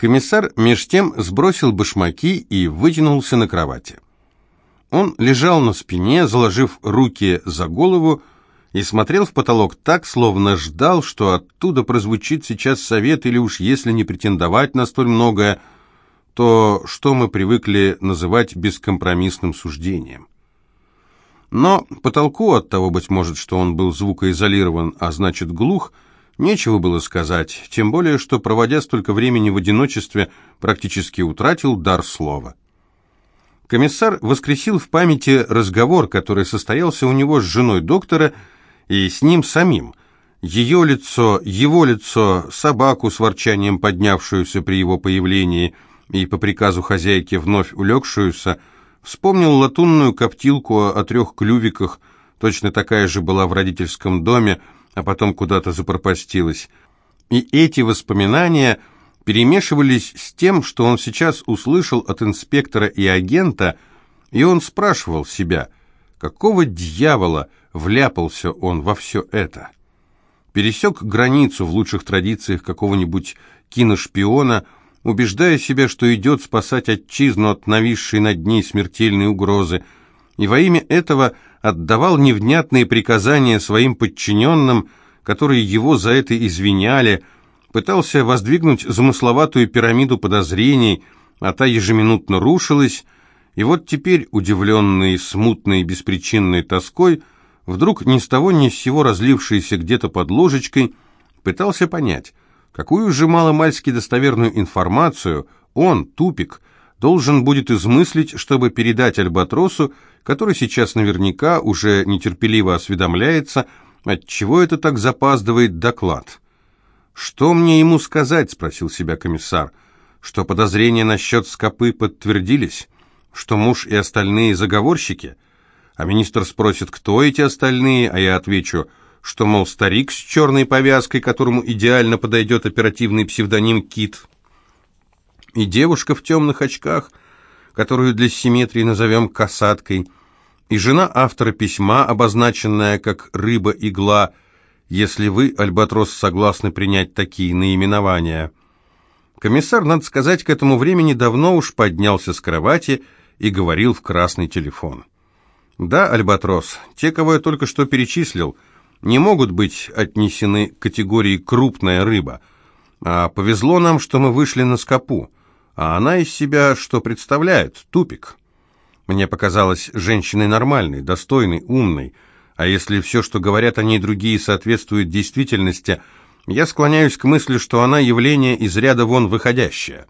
Комиссар меж тем сбросил башмаки и вытянулся на кровати. Он лежал на спине, заложив руки за голову, и смотрел в потолок так, словно ждал, что оттуда прозвучит сейчас совет, или уж если не претендовать на столь многое, то что мы привыкли называть бескомпромиссным суждением. Но потолку от того, быть может, что он был звукоизолирован, а значит глух, нечего было сказать, тем более, что, проводя столько времени в одиночестве, практически утратил дар слова. Комиссар воскресил в памяти разговор, который состоялся у него с женой доктора и с ним самим. Ее лицо, его лицо, собаку с ворчанием поднявшуюся при его появлении и по приказу хозяйки вновь улегшуюся, вспомнил латунную коптилку о трех клювиках, точно такая же была в родительском доме, а потом куда-то запропастилась. И эти воспоминания перемешивались с тем, что он сейчас услышал от инспектора и агента, и он спрашивал себя, какого дьявола вляпался он во все это. Пересек границу в лучших традициях какого-нибудь киношпиона, убеждая себя, что идет спасать отчизну от нависшей над ней смертельной угрозы, и во имя этого отдавал невнятные приказания своим подчиненным, которые его за это извиняли, пытался воздвигнуть замысловатую пирамиду подозрений, а та ежеминутно рушилась, и вот теперь, удивленный смутной беспричинной тоской, вдруг ни с того ни с сего разлившийся где-то под ложечкой, пытался понять, какую же маломальски достоверную информацию он, тупик, должен будет измыслить, чтобы передать Альбатросу, который сейчас наверняка уже нетерпеливо осведомляется, от чего это так запаздывает доклад. «Что мне ему сказать?» — спросил себя комиссар. «Что подозрения насчет скопы подтвердились? Что муж и остальные заговорщики?» А министр спросит, кто эти остальные, а я отвечу, что, мол, старик с черной повязкой, которому идеально подойдет оперативный псевдоним Кит. И девушка в темных очках, которую для симметрии назовем касаткой, и жена автора письма, обозначенная как «рыба-игла», если вы, Альбатрос, согласны принять такие наименования. Комиссар, надо сказать, к этому времени давно уж поднялся с кровати и говорил в красный телефон. «Да, Альбатрос, те, кого я только что перечислил, не могут быть отнесены к категории «крупная рыба», а повезло нам, что мы вышли на скопу, а она из себя что представляет? Тупик». Мне показалось женщиной нормальной, достойной, умной, а если все, что говорят о ней другие, соответствует действительности, я склоняюсь к мысли, что она явление из ряда вон выходящее.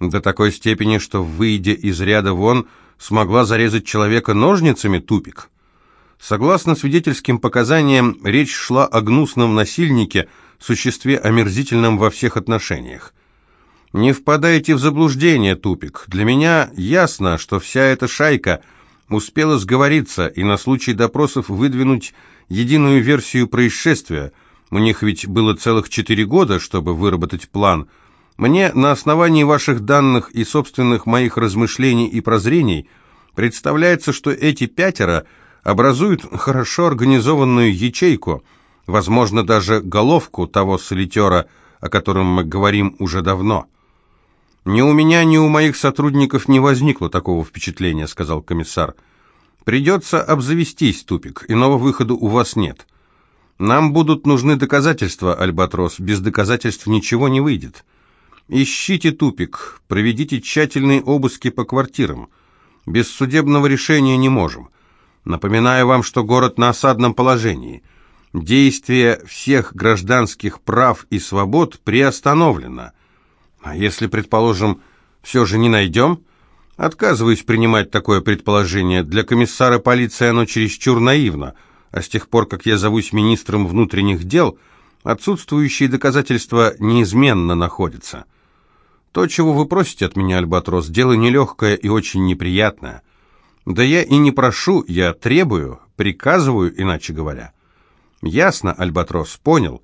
До такой степени, что, выйдя из ряда вон, смогла зарезать человека ножницами тупик. Согласно свидетельским показаниям, речь шла о гнусном насильнике, существе омерзительном во всех отношениях. Не впадайте в заблуждение, тупик. Для меня ясно, что вся эта шайка успела сговориться и на случай допросов выдвинуть единую версию происшествия. У них ведь было целых четыре года, чтобы выработать план. Мне на основании ваших данных и собственных моих размышлений и прозрений представляется, что эти пятеро образуют хорошо организованную ячейку, возможно, даже головку того солитера, о котором мы говорим уже давно. «Ни у меня, ни у моих сотрудников не возникло такого впечатления», — сказал комиссар. «Придется обзавестись, Тупик, иного выхода у вас нет. Нам будут нужны доказательства, Альбатрос, без доказательств ничего не выйдет. Ищите Тупик, проведите тщательные обыски по квартирам. Без судебного решения не можем. Напоминаю вам, что город на осадном положении. Действие всех гражданских прав и свобод приостановлено». А если, предположим, все же не найдем? Отказываюсь принимать такое предположение. Для комиссара полиции оно чересчур наивно. А с тех пор, как я зовусь министром внутренних дел, отсутствующие доказательства неизменно находятся. То, чего вы просите от меня, Альбатрос, дело нелегкое и очень неприятное. Да я и не прошу, я требую, приказываю, иначе говоря. Ясно, Альбатрос, понял.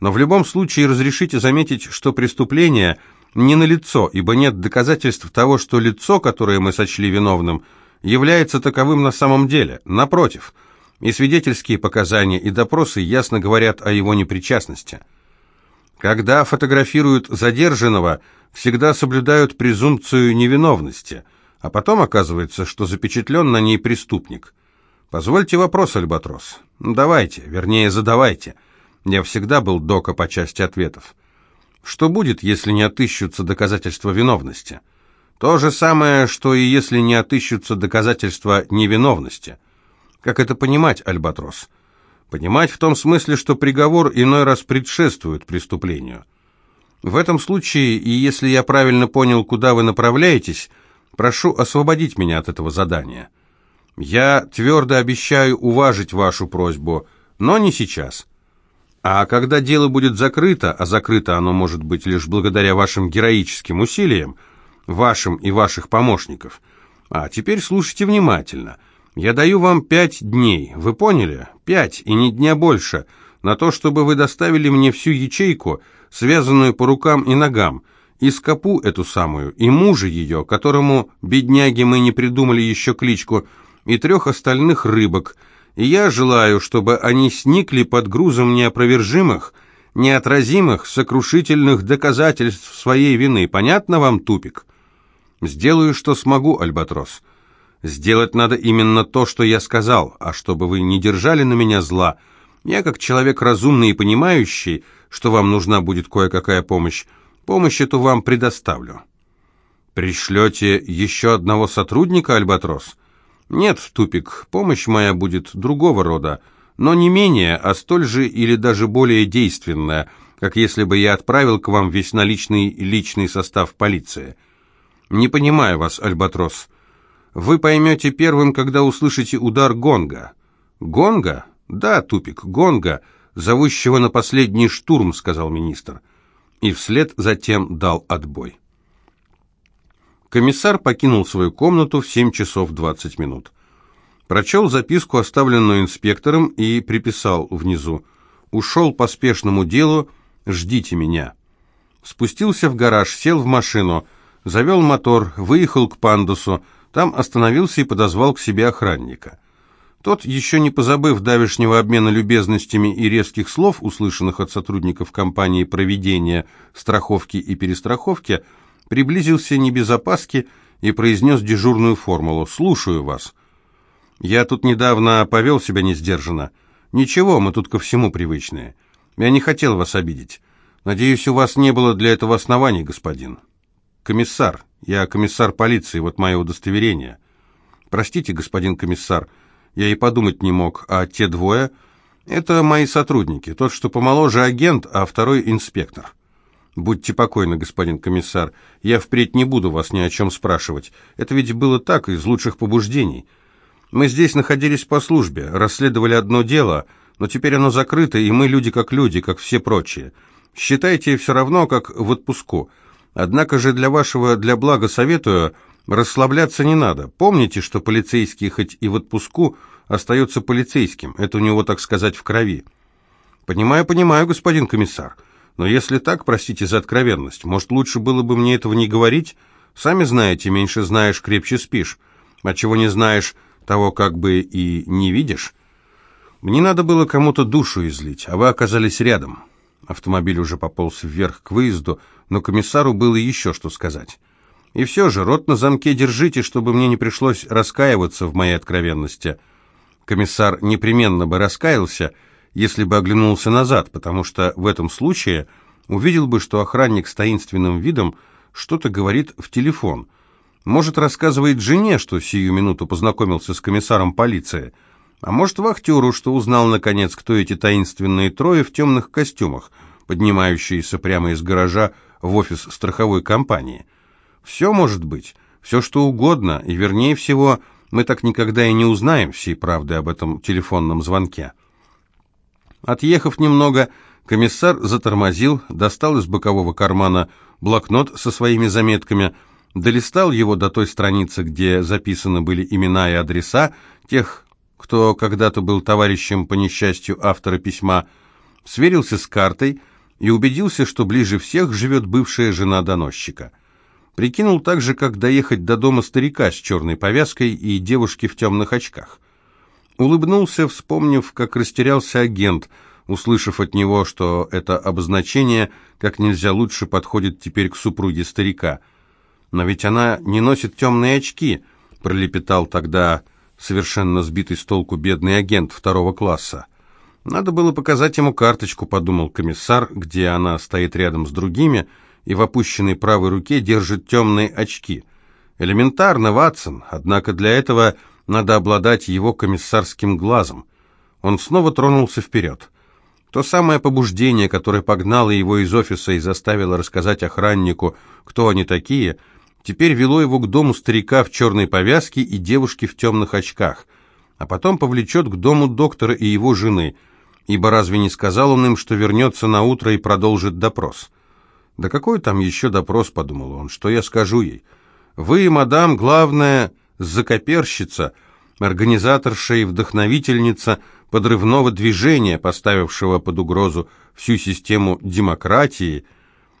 Но в любом случае разрешите заметить, что преступление – не на лицо, ибо нет доказательств того, что лицо, которое мы сочли виновным, является таковым на самом деле. Напротив, и свидетельские показания, и допросы ясно говорят о его непричастности. Когда фотографируют задержанного, всегда соблюдают презумпцию невиновности, а потом оказывается, что запечатлен на ней преступник. Позвольте вопрос, Альбатрос. Давайте, вернее, задавайте. Я всегда был дока по части ответов. Что будет, если не отыщутся доказательства виновности? То же самое, что и если не отыщутся доказательства невиновности. Как это понимать, Альбатрос? Понимать в том смысле, что приговор иной раз предшествует преступлению. В этом случае, и если я правильно понял, куда вы направляетесь, прошу освободить меня от этого задания. Я твердо обещаю уважить вашу просьбу, но не сейчас. А когда дело будет закрыто, а закрыто оно может быть лишь благодаря вашим героическим усилиям, вашим и ваших помощников. А теперь слушайте внимательно. Я даю вам пять дней, вы поняли? Пять, и ни дня больше, на то, чтобы вы доставили мне всю ячейку, связанную по рукам и ногам, и скопу эту самую, и мужа ее, которому, бедняги, мы не придумали еще кличку, и трех остальных рыбок – и я желаю, чтобы они сникли под грузом неопровержимых, неотразимых, сокрушительных доказательств своей вины. Понятно вам, тупик? Сделаю, что смогу, Альбатрос. Сделать надо именно то, что я сказал, а чтобы вы не держали на меня зла. Я, как человек разумный и понимающий, что вам нужна будет кое-какая помощь, помощь эту вам предоставлю. Пришлете еще одного сотрудника, Альбатрос? «Нет, Тупик, помощь моя будет другого рода, но не менее, а столь же или даже более действенная, как если бы я отправил к вам весь наличный личный состав полиции. Не понимаю вас, Альбатрос. Вы поймете первым, когда услышите удар гонга». «Гонга? Да, Тупик, гонга, зовущего на последний штурм», — сказал министр. И вслед затем дал отбой. Комиссар покинул свою комнату в 7 часов 20 минут. Прочел записку, оставленную инспектором, и приписал внизу «Ушел по спешному делу, ждите меня». Спустился в гараж, сел в машину, завел мотор, выехал к пандусу, там остановился и подозвал к себе охранника. Тот, еще не позабыв давешнего обмена любезностями и резких слов, услышанных от сотрудников компании проведения страховки и перестраховки, приблизился не без опаски и произнес дежурную формулу «Слушаю вас». «Я тут недавно повел себя несдержанно. Ничего, мы тут ко всему привычные. Я не хотел вас обидеть. Надеюсь, у вас не было для этого оснований, господин». «Комиссар. Я комиссар полиции, вот мое удостоверение». «Простите, господин комиссар, я и подумать не мог, а те двое...» «Это мои сотрудники. Тот, что помоложе агент, а второй инспектор». «Будьте покойны, господин комиссар, я впредь не буду вас ни о чем спрашивать. Это ведь было так, из лучших побуждений. Мы здесь находились по службе, расследовали одно дело, но теперь оно закрыто, и мы люди как люди, как все прочие. Считайте все равно, как в отпуску. Однако же для вашего, для блага советую, расслабляться не надо. Помните, что полицейский хоть и в отпуску, остается полицейским. Это у него, так сказать, в крови». «Понимаю, понимаю, господин комиссар». Но если так, простите за откровенность, может, лучше было бы мне этого не говорить? Сами знаете, меньше знаешь, крепче спишь. А чего не знаешь, того как бы и не видишь. Мне надо было кому-то душу излить, а вы оказались рядом. Автомобиль уже пополз вверх к выезду, но комиссару было еще что сказать. И все же, рот на замке держите, чтобы мне не пришлось раскаиваться в моей откровенности. Комиссар непременно бы раскаялся, если бы оглянулся назад, потому что в этом случае увидел бы, что охранник с таинственным видом что-то говорит в телефон. Может, рассказывает жене, что сию минуту познакомился с комиссаром полиции, а может, вахтеру, что узнал, наконец, кто эти таинственные трое в темных костюмах, поднимающиеся прямо из гаража в офис страховой компании. Все может быть, все что угодно, и, вернее всего, мы так никогда и не узнаем всей правды об этом телефонном звонке. Отъехав немного, комиссар затормозил, достал из бокового кармана блокнот со своими заметками, долистал его до той страницы, где записаны были имена и адреса тех, кто когда-то был товарищем по несчастью автора письма, сверился с картой и убедился, что ближе всех живет бывшая жена доносчика. Прикинул также, как доехать до дома старика с черной повязкой и девушки в темных очках. Улыбнулся, вспомнив, как растерялся агент, услышав от него, что это обозначение как нельзя лучше подходит теперь к супруге старика. «Но ведь она не носит темные очки», — пролепетал тогда совершенно сбитый с толку бедный агент второго класса. «Надо было показать ему карточку», — подумал комиссар, где она стоит рядом с другими и в опущенной правой руке держит темные очки. Элементарно, Ватсон, однако для этого надо обладать его комиссарским глазом. Он снова тронулся вперед. То самое побуждение, которое погнало его из офиса и заставило рассказать охраннику, кто они такие, теперь вело его к дому старика в черной повязке и девушки в темных очках, а потом повлечет к дому доктора и его жены, ибо разве не сказал он им, что вернется на утро и продолжит допрос? «Да какой там еще допрос?» — подумал он. «Что я скажу ей? Вы, мадам, главная закоперщица, организаторша и вдохновительница — подрывного движения, поставившего под угрозу всю систему демократии,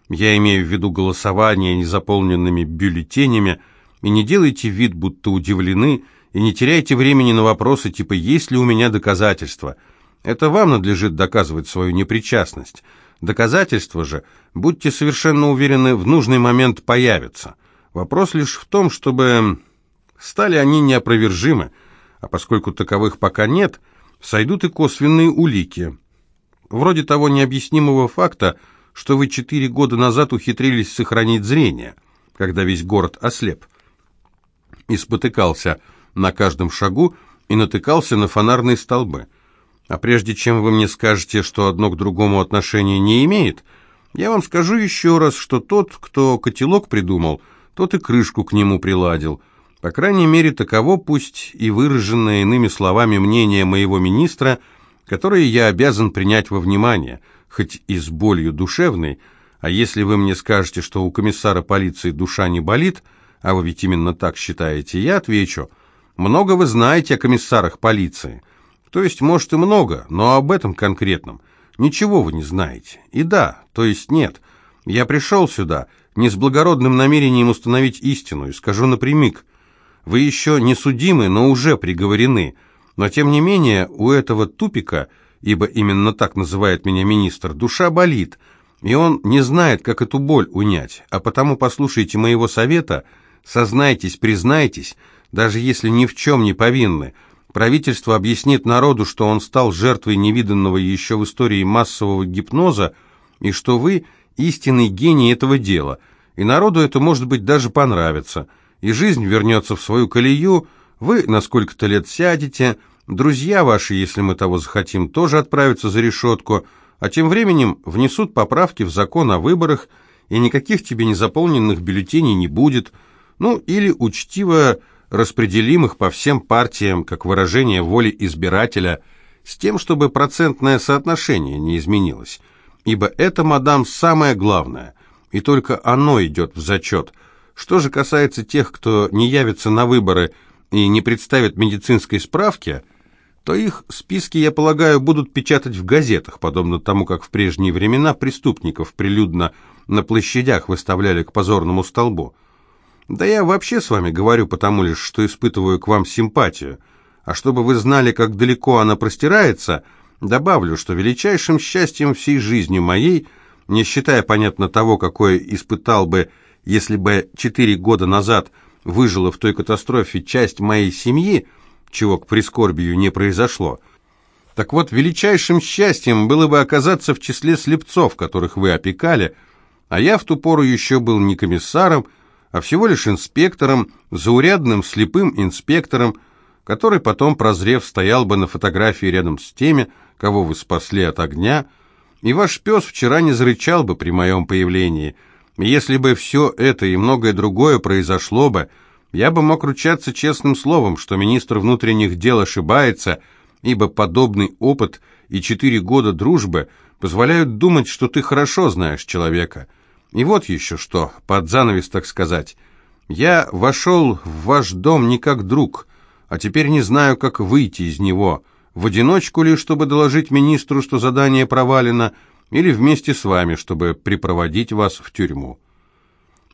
я имею в виду голосование незаполненными бюллетенями, и не делайте вид, будто удивлены, и не теряйте времени на вопросы типа «Есть ли у меня доказательства?». Это вам надлежит доказывать свою непричастность. Доказательства же, будьте совершенно уверены, в нужный момент появятся. Вопрос лишь в том, чтобы стали они неопровержимы, а поскольку таковых пока нет – сойдут и косвенные улики. Вроде того необъяснимого факта, что вы четыре года назад ухитрились сохранить зрение, когда весь город ослеп. И спотыкался на каждом шагу и натыкался на фонарные столбы. А прежде чем вы мне скажете, что одно к другому отношения не имеет, я вам скажу еще раз, что тот, кто котелок придумал, тот и крышку к нему приладил – по крайней мере, таково пусть и выраженное иными словами мнение моего министра, которое я обязан принять во внимание, хоть и с болью душевной, а если вы мне скажете, что у комиссара полиции душа не болит, а вы ведь именно так считаете, я отвечу, много вы знаете о комиссарах полиции. То есть, может, и много, но об этом конкретном. Ничего вы не знаете. И да, то есть нет. Я пришел сюда не с благородным намерением установить истину, и скажу напрямик, вы еще не судимы, но уже приговорены. Но тем не менее, у этого тупика, ибо именно так называет меня министр, душа болит, и он не знает, как эту боль унять. А потому послушайте моего совета, сознайтесь, признайтесь, даже если ни в чем не повинны. Правительство объяснит народу, что он стал жертвой невиданного еще в истории массового гипноза, и что вы истинный гений этого дела, и народу это, может быть, даже понравится – и жизнь вернется в свою колею, вы на сколько-то лет сядете, друзья ваши, если мы того захотим, тоже отправятся за решетку, а тем временем внесут поправки в закон о выборах, и никаких тебе незаполненных бюллетеней не будет, ну или учтиво распределим их по всем партиям, как выражение воли избирателя, с тем, чтобы процентное соотношение не изменилось. Ибо это, мадам, самое главное, и только оно идет в зачет – что же касается тех, кто не явится на выборы и не представит медицинской справки, то их списки, я полагаю, будут печатать в газетах, подобно тому, как в прежние времена преступников прилюдно на площадях выставляли к позорному столбу. Да я вообще с вами говорю потому лишь, что испытываю к вам симпатию. А чтобы вы знали, как далеко она простирается, добавлю, что величайшим счастьем всей жизни моей, не считая, понятно, того, какое испытал бы если бы четыре года назад выжила в той катастрофе часть моей семьи, чего к прискорбию не произошло, так вот, величайшим счастьем было бы оказаться в числе слепцов, которых вы опекали, а я в ту пору еще был не комиссаром, а всего лишь инспектором, заурядным слепым инспектором, который потом, прозрев, стоял бы на фотографии рядом с теми, кого вы спасли от огня, и ваш пес вчера не зарычал бы при моем появлении – если бы все это и многое другое произошло бы, я бы мог ручаться честным словом, что министр внутренних дел ошибается, ибо подобный опыт и четыре года дружбы позволяют думать, что ты хорошо знаешь человека. И вот еще что, под занавес, так сказать. Я вошел в ваш дом не как друг, а теперь не знаю, как выйти из него. В одиночку ли, чтобы доложить министру, что задание провалено, или вместе с вами, чтобы припроводить вас в тюрьму.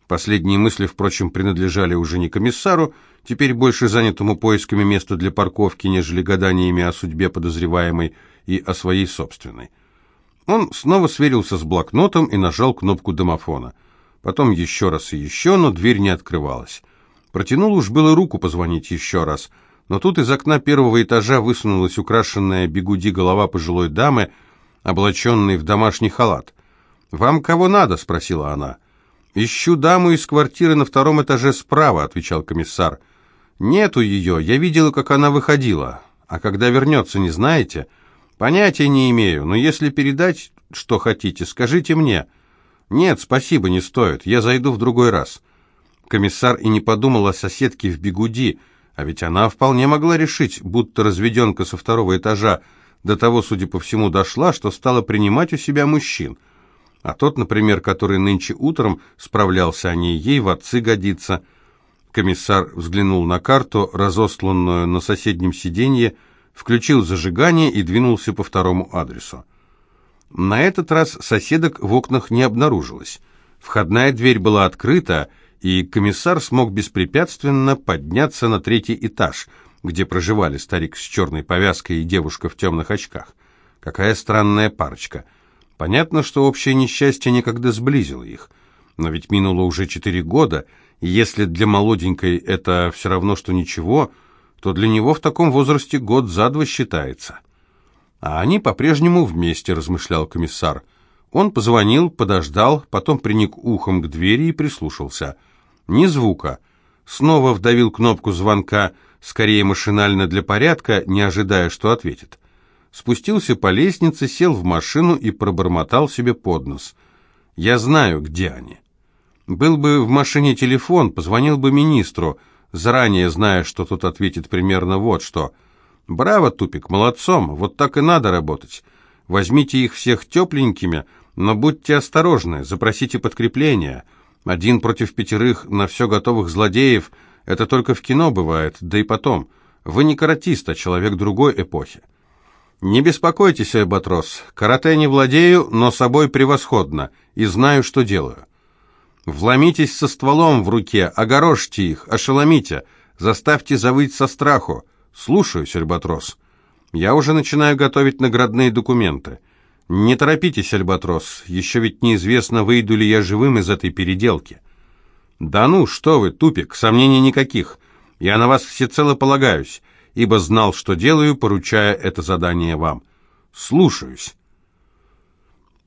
Последние мысли, впрочем, принадлежали уже не комиссару, теперь больше занятому поисками места для парковки, нежели гаданиями о судьбе подозреваемой и о своей собственной. Он снова сверился с блокнотом и нажал кнопку домофона. Потом еще раз и еще, но дверь не открывалась. Протянул уж было руку позвонить еще раз, но тут из окна первого этажа высунулась украшенная бегуди голова пожилой дамы, облаченной в домашний халат. «Вам кого надо?» — спросила она. «Ищу даму из квартиры на втором этаже справа», — отвечал комиссар. «Нету ее, я видела, как она выходила. А когда вернется, не знаете?» «Понятия не имею, но если передать, что хотите, скажите мне». «Нет, спасибо, не стоит, я зайду в другой раз». Комиссар и не подумал о соседке в бегуди, а ведь она вполне могла решить, будто разведенка со второго этажа до того, судя по всему, дошла, что стала принимать у себя мужчин. А тот, например, который нынче утром справлялся о ней, ей в отцы годится. Комиссар взглянул на карту, разосланную на соседнем сиденье, включил зажигание и двинулся по второму адресу. На этот раз соседок в окнах не обнаружилось. Входная дверь была открыта, и комиссар смог беспрепятственно подняться на третий этаж, где проживали старик с черной повязкой и девушка в темных очках. Какая странная парочка — Понятно, что общее несчастье некогда сблизило их. Но ведь минуло уже четыре года, и если для молоденькой это все равно, что ничего, то для него в таком возрасте год за два считается. А они по-прежнему вместе, размышлял комиссар. Он позвонил, подождал, потом приник ухом к двери и прислушался. Ни звука. Снова вдавил кнопку звонка, скорее машинально для порядка, не ожидая, что ответит спустился по лестнице, сел в машину и пробормотал себе под нос. «Я знаю, где они». Был бы в машине телефон, позвонил бы министру, заранее зная, что тот ответит примерно вот что. «Браво, Тупик, молодцом, вот так и надо работать. Возьмите их всех тепленькими, но будьте осторожны, запросите подкрепление. Один против пятерых на все готовых злодеев – это только в кино бывает, да и потом. Вы не каратист, а человек другой эпохи. «Не беспокойтесь, Альбатрос. Карате не владею, но собой превосходно, и знаю, что делаю. Вломитесь со стволом в руке, огорожьте их, ошеломите, заставьте завыть со страху. Слушаюсь, Альбатрос. Я уже начинаю готовить наградные документы. Не торопитесь, Альбатрос, еще ведь неизвестно, выйду ли я живым из этой переделки». «Да ну, что вы, тупик, сомнений никаких. Я на вас всецело полагаюсь ибо знал, что делаю, поручая это задание вам. Слушаюсь.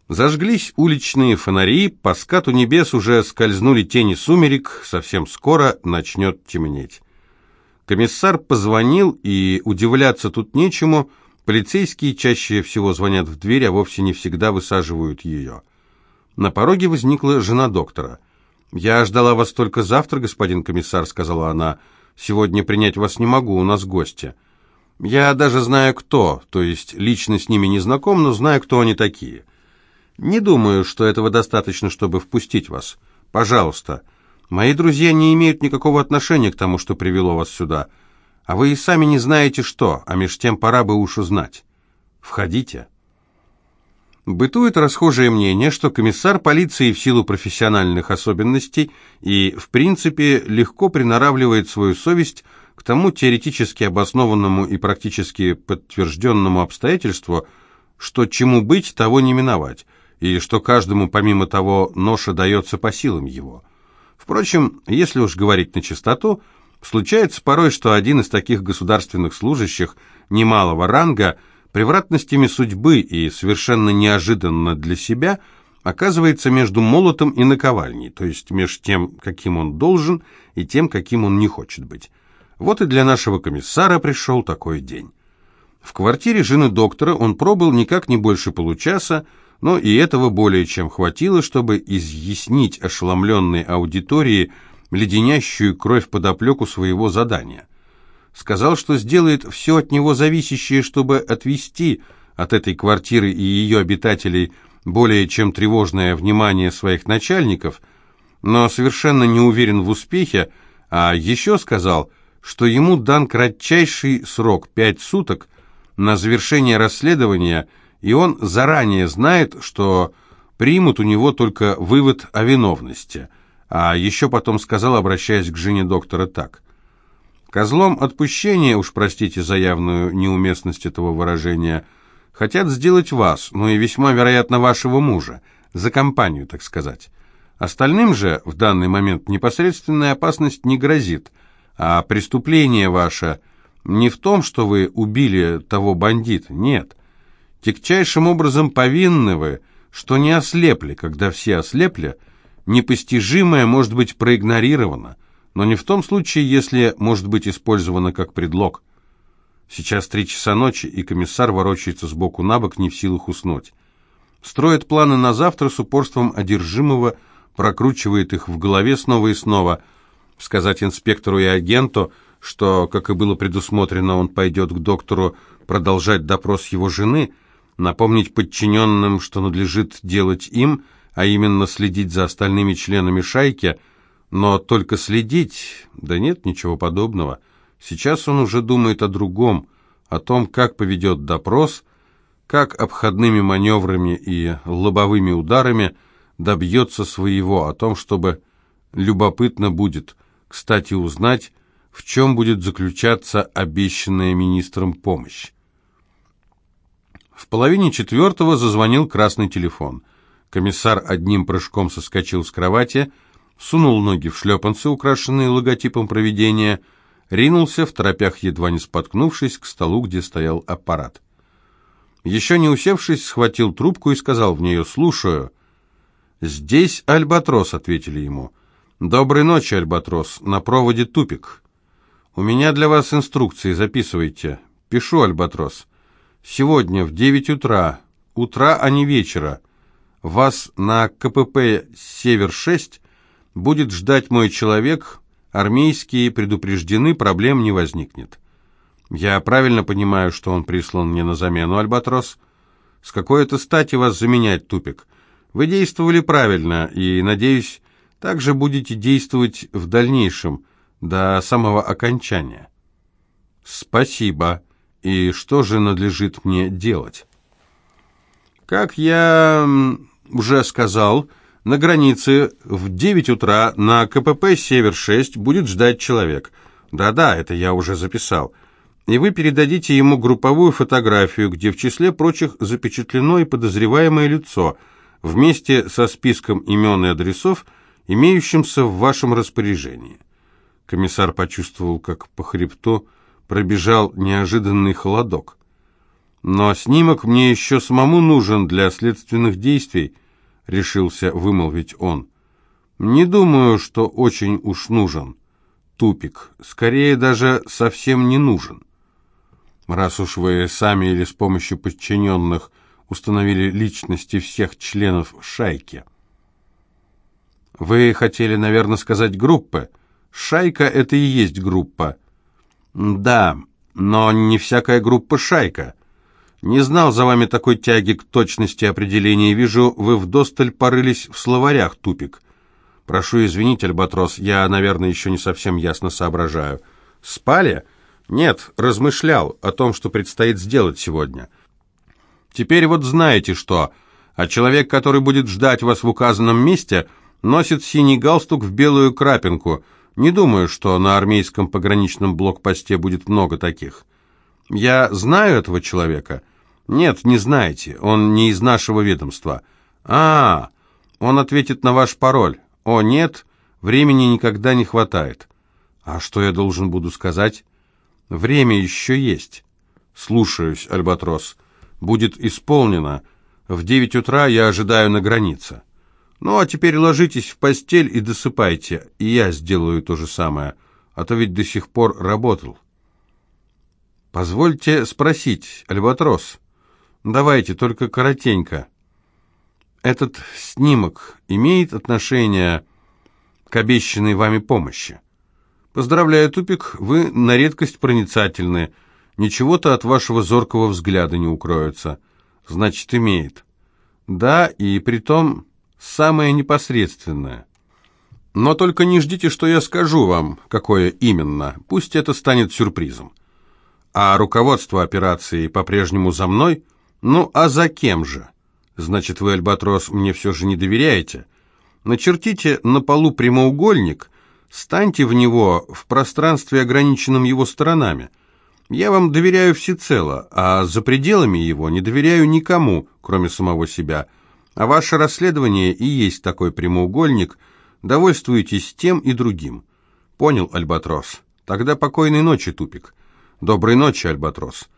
Зажглись уличные фонари, по скату небес уже скользнули тени сумерек, совсем скоро начнет темнеть. Комиссар позвонил, и удивляться тут нечему, полицейские чаще всего звонят в дверь, а вовсе не всегда высаживают ее. На пороге возникла жена доктора. «Я ждала вас только завтра, господин комиссар», — сказала она, — Сегодня принять вас не могу, у нас гости. Я даже знаю, кто, то есть лично с ними не знаком, но знаю, кто они такие. Не думаю, что этого достаточно, чтобы впустить вас. Пожалуйста. Мои друзья не имеют никакого отношения к тому, что привело вас сюда. А вы и сами не знаете, что, а меж тем пора бы уж узнать. Входите». Бытует расхожее мнение, что комиссар полиции в силу профессиональных особенностей и, в принципе, легко приноравливает свою совесть к тому теоретически обоснованному и практически подтвержденному обстоятельству, что чему быть, того не миновать, и что каждому, помимо того, ноша дается по силам его. Впрочем, если уж говорить на чистоту, случается порой, что один из таких государственных служащих немалого ранга – превратностями судьбы и совершенно неожиданно для себя оказывается между молотом и наковальней, то есть между тем, каким он должен, и тем, каким он не хочет быть. Вот и для нашего комиссара пришел такой день. В квартире жены доктора он пробыл никак не больше получаса, но и этого более чем хватило, чтобы изъяснить ошеломленной аудитории леденящую кровь подоплеку своего задания – Сказал, что сделает все от него зависящее, чтобы отвести от этой квартиры и ее обитателей более чем тревожное внимание своих начальников, но совершенно не уверен в успехе, а еще сказал, что ему дан кратчайший срок – пять суток на завершение расследования, и он заранее знает, что примут у него только вывод о виновности. А еще потом сказал, обращаясь к жене доктора, так – Козлом отпущения, уж простите за явную неуместность этого выражения, Хотят сделать вас, ну и весьма вероятно вашего мужа, за компанию, так сказать. Остальным же в данный момент непосредственная опасность не грозит, а преступление ваше не в том, что вы убили того бандита, нет. Тягчайшим образом повинны вы, что не ослепли, когда все ослепли, непостижимое может быть проигнорировано, но не в том случае, если может быть использовано как предлог. Сейчас три часа ночи, и комиссар ворочается сбоку на бок, не в силах уснуть. Строит планы на завтра с упорством одержимого, прокручивает их в голове снова и снова. Сказать инспектору и агенту, что, как и было предусмотрено, он пойдет к доктору продолжать допрос его жены, напомнить подчиненным, что надлежит делать им, а именно следить за остальными членами шайки, но только следить, да нет ничего подобного. Сейчас он уже думает о другом, о том, как поведет допрос, как обходными маневрами и лобовыми ударами – добьется своего, о том, чтобы любопытно будет, кстати, узнать, в чем будет заключаться обещанная министром помощь. В половине четвертого зазвонил красный телефон. Комиссар одним прыжком соскочил с кровати, сунул ноги в шлепанцы, украшенные логотипом проведения, ринулся, в торопях едва не споткнувшись, к столу, где стоял аппарат. Еще не усевшись, схватил трубку и сказал в нее «слушаю». «Здесь Альбатрос», — ответили ему. «Доброй ночи, Альбатрос. На проводе тупик. У меня для вас инструкции, записывайте. Пишу, Альбатрос. Сегодня в девять утра, утра, а не вечера, вас на КПП «Север-6» будет ждать мой человек, армейские предупреждены, проблем не возникнет. Я правильно понимаю, что он прислан мне на замену, Альбатрос? С какой это стати вас заменять, тупик?» Вы действовали правильно и, надеюсь, также будете действовать в дальнейшем, до самого окончания. Спасибо. И что же надлежит мне делать? Как я уже сказал, на границе в 9 утра на КПП «Север-6» будет ждать человек. Да-да, это я уже записал. И вы передадите ему групповую фотографию, где в числе прочих запечатлено и подозреваемое лицо – вместе со списком имен и адресов, имеющимся в вашем распоряжении. Комиссар почувствовал, как по хребту пробежал неожиданный холодок. «Но снимок мне еще самому нужен для следственных действий», — решился вымолвить он. «Не думаю, что очень уж нужен. Тупик. Скорее, даже совсем не нужен. Раз уж вы сами или с помощью подчиненных установили личности всех членов шайки. Вы хотели, наверное, сказать группы. Шайка — это и есть группа. Да, но не всякая группа шайка. Не знал за вами такой тяги к точности определения. Вижу, вы вдосталь порылись в словарях, тупик. Прошу извинить, Альбатрос, я, наверное, еще не совсем ясно соображаю. Спали? Нет, размышлял о том, что предстоит сделать сегодня. Теперь вот знаете что, а человек, который будет ждать вас в указанном месте, носит синий галстук в белую крапинку. Не думаю, что на армейском пограничном блокпосте будет много таких. Я знаю этого человека? Нет, не знаете, он не из нашего ведомства. А, он ответит на ваш пароль. О, нет, времени никогда не хватает. А что я должен буду сказать? Время еще есть. Слушаюсь, Альбатрос будет исполнено. В девять утра я ожидаю на границе. Ну, а теперь ложитесь в постель и досыпайте, и я сделаю то же самое, а то ведь до сих пор работал. Позвольте спросить, Альбатрос, давайте только коротенько. Этот снимок имеет отношение к обещанной вами помощи? Поздравляю, Тупик, вы на редкость проницательны, — Ничего-то от вашего зоркого взгляда не укроется. Значит, имеет. Да, и притом самое непосредственное. Но только не ждите, что я скажу вам, какое именно. Пусть это станет сюрпризом. А руководство операции по-прежнему за мной? Ну, а за кем же? Значит, вы, Альбатрос, мне все же не доверяете? Начертите на полу прямоугольник, станьте в него в пространстве, ограниченном его сторонами. Я вам доверяю всецело, а за пределами его не доверяю никому, кроме самого себя. А ваше расследование и есть такой прямоугольник. Довольствуйтесь тем и другим. Понял, Альбатрос? Тогда покойной ночи, Тупик. Доброй ночи, Альбатрос.